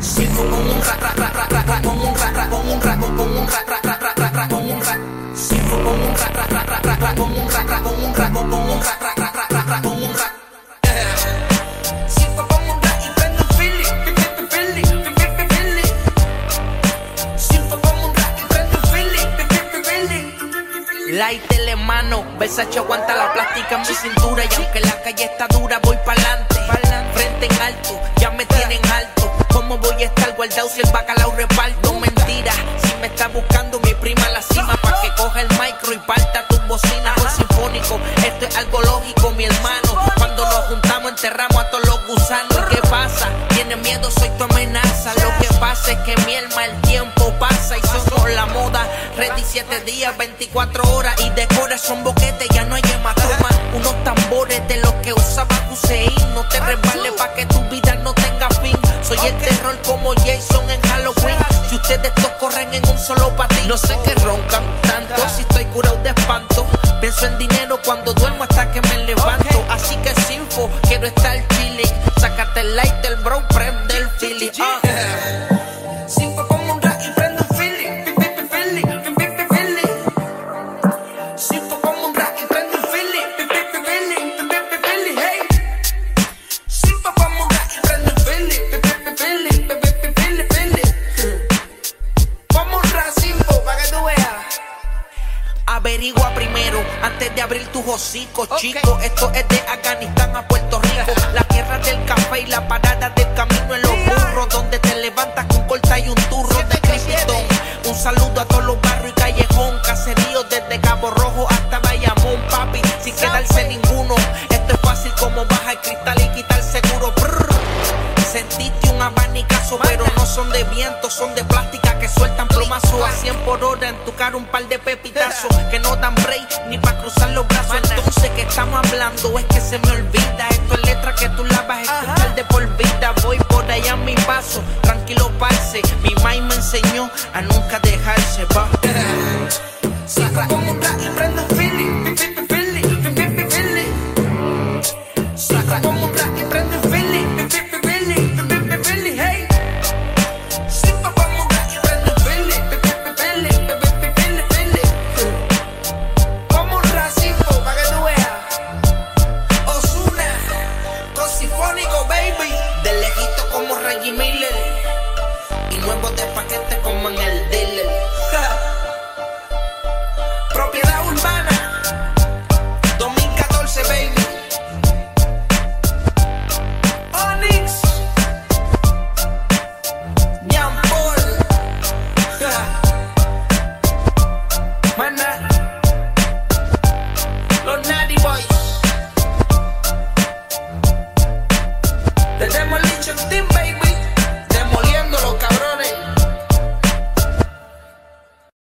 Siento como un ra ra ra ra ra ra como un ra ra como un ra como un ra ra ra ra ra ra como un ra Siento como un ra ra ra ra ra ra como un ra ra como un ra como un ra ra ra ra ra ra como un ra Siento como un ra y prendo un feeling, fi- fi- fi- feeling, fi- fi- fi- feeling. Siento como un ra y prendo un feeling, fi- fi- fi- feeling. Light en mano, Versace aguanta la plástica en mi cintura y aunque la calle está dura voy pa'lante, frente en alto, ya me tienen alto. Guardado si el bacalao reparto? Mentira, si me está buscando mi prima en la cima pa' que coja el micro y parta tu bocina por sinfónico. Esto es algo lógico, mi hermano. Cuando nos juntamos enterramos a todos los gusanos. ¿Y ¿Qué pasa? Tienes miedo, soy tu amenaza. Lo que pasa es que mi alma el tiempo pasa y somos la moda. Ready 7 días, 24 horas y decora son boquetes, ya no hay hematoma. Unos tambores de los que usaba Hussein. No te resbales pa' que tu Ustedes dos corren en un solo patín, no sé qué roncan tanto. Si estoy curado de espanto, pienso en dinero cuando duermo hasta que me levanto. Así que sinfo, quiero estar chilling. Sácate el light de abrir tus hocicos, chico. Esto es de Afganistán a Puerto Rico. La tierra del café y la parada del camino en los burros. Donde te levantas con corta y un turro de Krypton. Un saludo a todos los barrios y callejón. Caseríos desde Cabo Rojo hasta Bayamón, papi. Sin quedarse ninguno. Esto es fácil como baja el cristal y quitar seguro. Brr. Sentiste un abanicazo, pero no son de viento, son de plástica que sueltan plomazo a 100 por hora en tu cara un par de pepitazos que no dan break ni para cruzar los brazos. Entonces, que estamos hablando? Es que se me olvida. Esto es letra que tú la vas a escuchar de por vida. Voy por allá a mi paso, tranquilo, parce. Mi mai me enseñó a nunca dejarse, va. Baby. De lejito como Reggie Miller y nuevos de paquete como en el touch them.